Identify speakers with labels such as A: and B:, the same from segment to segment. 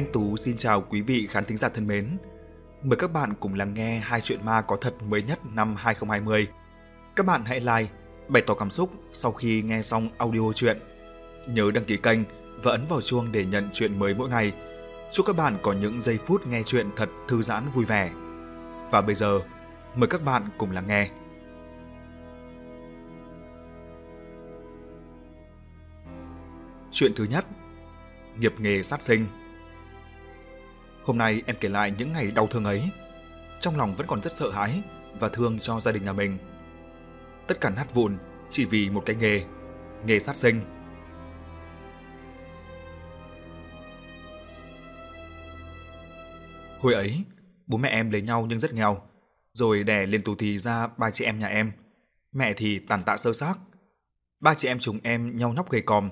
A: Anh Tú xin chào quý vị khán thính giả thân mến. Mời các bạn cùng lắng nghe hai chuyện ma có thật mới nhất năm 2020. Các bạn hãy like, bày tỏ cảm xúc sau khi nghe xong audio chuyện. Nhớ đăng ký kênh và ấn vào chuông để nhận chuyện mới mỗi ngày. Chúc các bạn có những giây phút nghe chuyện thật thư giãn vui vẻ. Và bây giờ, mời các bạn cùng lắng nghe. Chuyện thứ nhất Nghiệp nghề sát sinh Hôm nay em kể lại những ngày đau thương ấy. Trong lòng vẫn còn rất sợ hãi và thương cho gia đình nhà mình. Tất cả nát vụn chỉ vì một cái nghề, nghề sát sinh. Hồi ấy, bố mẹ em lấy nhau nhưng rất nghèo, rồi đẻ lên tù thì ra ba chị em nhà em. Mẹ thì tàn tạ sơ xác. Ba chị em chúng em nhau nhóc gầy còm.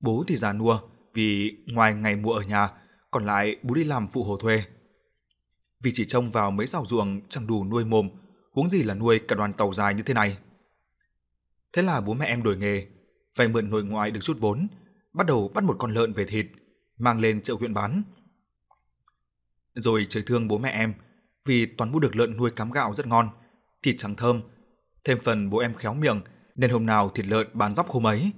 A: Bố thì già nua vì ngoài ngày mùa ở nhà còn lại bố đi làm phụ hồ thuê. Vì chỉ trông vào mấy sào ruộng chẳng đủ nuôi mồm, huống gì là nuôi cả đoàn tàu dài như thế này. Thế là bố mẹ em đổi nghề, vay mượn nội ngoại được chút vốn, bắt đầu bắt một con lợn về thịt, mang lên chợ huyện bán. Rồi trời thương bố mẹ em, vì toàn mua được lợn nuôi cám gạo rất ngon, thịt trắng thơm, thêm phần bố em khéo miệng nên hôm nào thịt lợn bán dóc hôm ấy.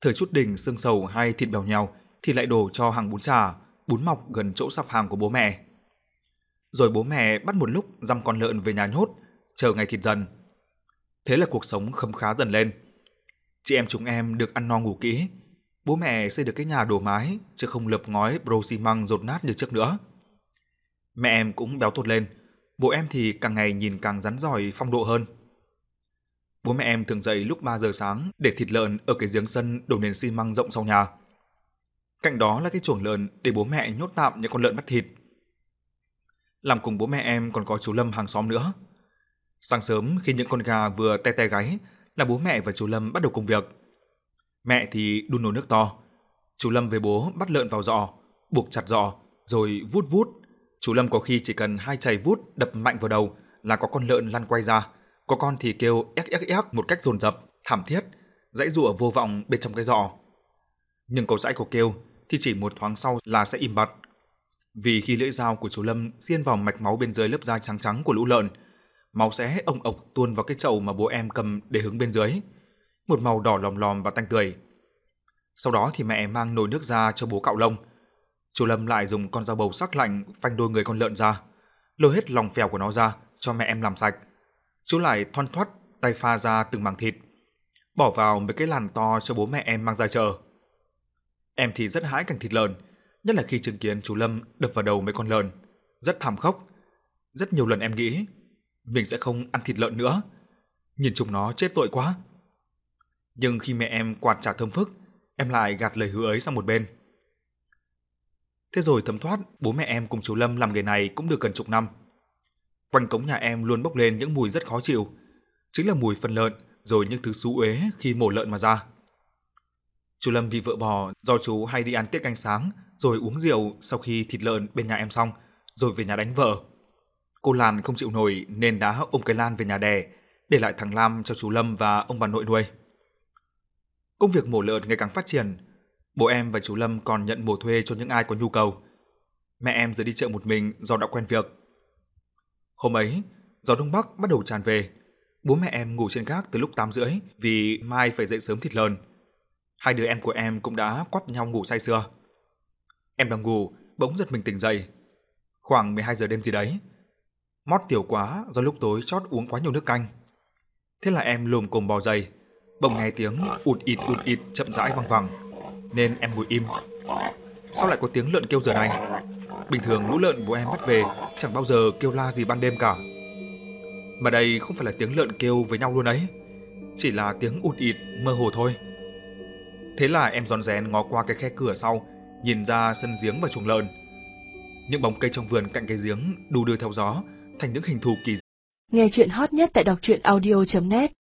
A: Thời chút đỉnh xương sầu hay thịt bèo nhào thì lại đổ cho hàng bún chả, bún mọc gần chỗ sạp hàng của bố mẹ. Rồi bố mẹ bắt một lúc dăm con lợn về nhà nhốt, chờ ngày thịt dần. Thế là cuộc sống khấm khá dần lên. Chị em chúng em được ăn no ngủ kỹ. Bố mẹ xây được cái nhà đổ mái, chứ không lợp ngói bro xi măng rột nát như trước nữa. Mẹ em cũng béo tốt lên, bố em thì càng ngày nhìn càng rắn giỏi phong độ hơn. Bố mẹ em thường dậy lúc 3 giờ sáng để thịt lợn ở cái giếng sân đổ nền xi măng rộng sau nhà. Cạnh đó là cái chuồng lợn để bố mẹ nhốt tạm những con lợn bắt thịt. Làm cùng bố mẹ em còn có chú Lâm hàng xóm nữa. Sáng sớm khi những con gà vừa te te gáy là bố mẹ và chú Lâm bắt đầu công việc. Mẹ thì đun nồi nước to. Chú Lâm với bố bắt lợn vào giỏ, buộc chặt giỏ, rồi vút vút. Chú Lâm có khi chỉ cần hai chày vút đập mạnh vào đầu là có con lợn lăn quay ra, có con thì kêu éc éc éc một cách dồn dập, thảm thiết, dãy rụa vô vọng bên trong cái giỏ. Nhưng câu dãy của kêu thì chỉ một thoáng sau là sẽ im bặt. Vì khi lưỡi dao của chú Lâm xiên vào mạch máu bên dưới lớp da trắng trắng của lũ lợn, máu sẽ ông ộc tuôn vào cái chậu mà bố em cầm để hứng bên dưới, một màu đỏ lòm lòm và tanh tươi. Sau đó thì mẹ mang nồi nước ra cho bố cạo lông. Chú Lâm lại dùng con dao bầu sắc lạnh phanh đôi người con lợn ra, lôi hết lòng phèo của nó ra cho mẹ em làm sạch. Chú lại thoăn thoắt tay pha ra từng mảng thịt, bỏ vào mấy cái làn to cho bố mẹ em mang ra chợ. Em thì rất hãi cảnh thịt lợn, nhất là khi chứng kiến chú Lâm đập vào đầu mấy con lợn, rất thảm khốc. Rất nhiều lần em nghĩ mình sẽ không ăn thịt lợn nữa, nhìn chúng nó chết tội quá. Nhưng khi mẹ em quạt trả thơm phức, em lại gạt lời hứa ấy sang một bên. Thế rồi thấm thoát, bố mẹ em cùng chú Lâm làm nghề này cũng được gần chục năm. Quanh cống nhà em luôn bốc lên những mùi rất khó chịu, chính là mùi phân lợn rồi những thứ xú uế khi mổ lợn mà ra. Chú Lâm vì vợ bò do chú hay đi ăn tiết canh sáng rồi uống rượu sau khi thịt lợn bên nhà em xong rồi về nhà đánh vợ. Cô Lan không chịu nổi nên đã ôm cái Lan về nhà đẻ, để lại thằng Lam cho chú Lâm và ông bà nội nuôi. Công việc mổ lợn ngày càng phát triển, bố em và chú Lâm còn nhận mổ thuê cho những ai có nhu cầu. Mẹ em giờ đi chợ một mình do đã quen việc. Hôm ấy, gió đông bắc bắt đầu tràn về. Bố mẹ em ngủ trên gác từ lúc 8 rưỡi vì mai phải dậy sớm thịt lợn. Hai đứa em của em cũng đã quắp nhau ngủ say sưa. Em đang ngủ, bỗng giật mình tỉnh dậy. Khoảng 12 giờ đêm gì đấy. Mót tiểu quá do lúc tối chót uống quá nhiều nước canh. Thế là em lồm cồm bò dậy, bỗng nghe tiếng ụt ịt ụt ịt chậm rãi vang vẳng, nên em ngồi im. Sao lại có tiếng lợn kêu giờ này? Bình thường lũ lợn bố em bắt về chẳng bao giờ kêu la gì ban đêm cả. Mà đây không phải là tiếng lợn kêu với nhau luôn ấy, chỉ là tiếng ụt ịt mơ hồ thôi. Thế là em rón rén ngó qua cái khe cửa sau, nhìn ra sân giếng và chuồng lợn. Những bóng cây trong vườn cạnh cái giếng đu đưa theo gió thành những hình thù kỳ
B: Nghe chuyện hot nhất tại đọc truyện audio.net